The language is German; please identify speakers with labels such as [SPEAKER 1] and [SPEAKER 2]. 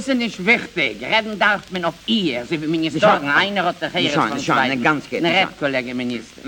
[SPEAKER 1] Das ist nicht wichtig. Reden darf man auf ihr. Sie will mir nicht sagen, einer hat der Herr
[SPEAKER 2] Schon, schon, ganz geht.
[SPEAKER 1] Na, red, Kollege Minister.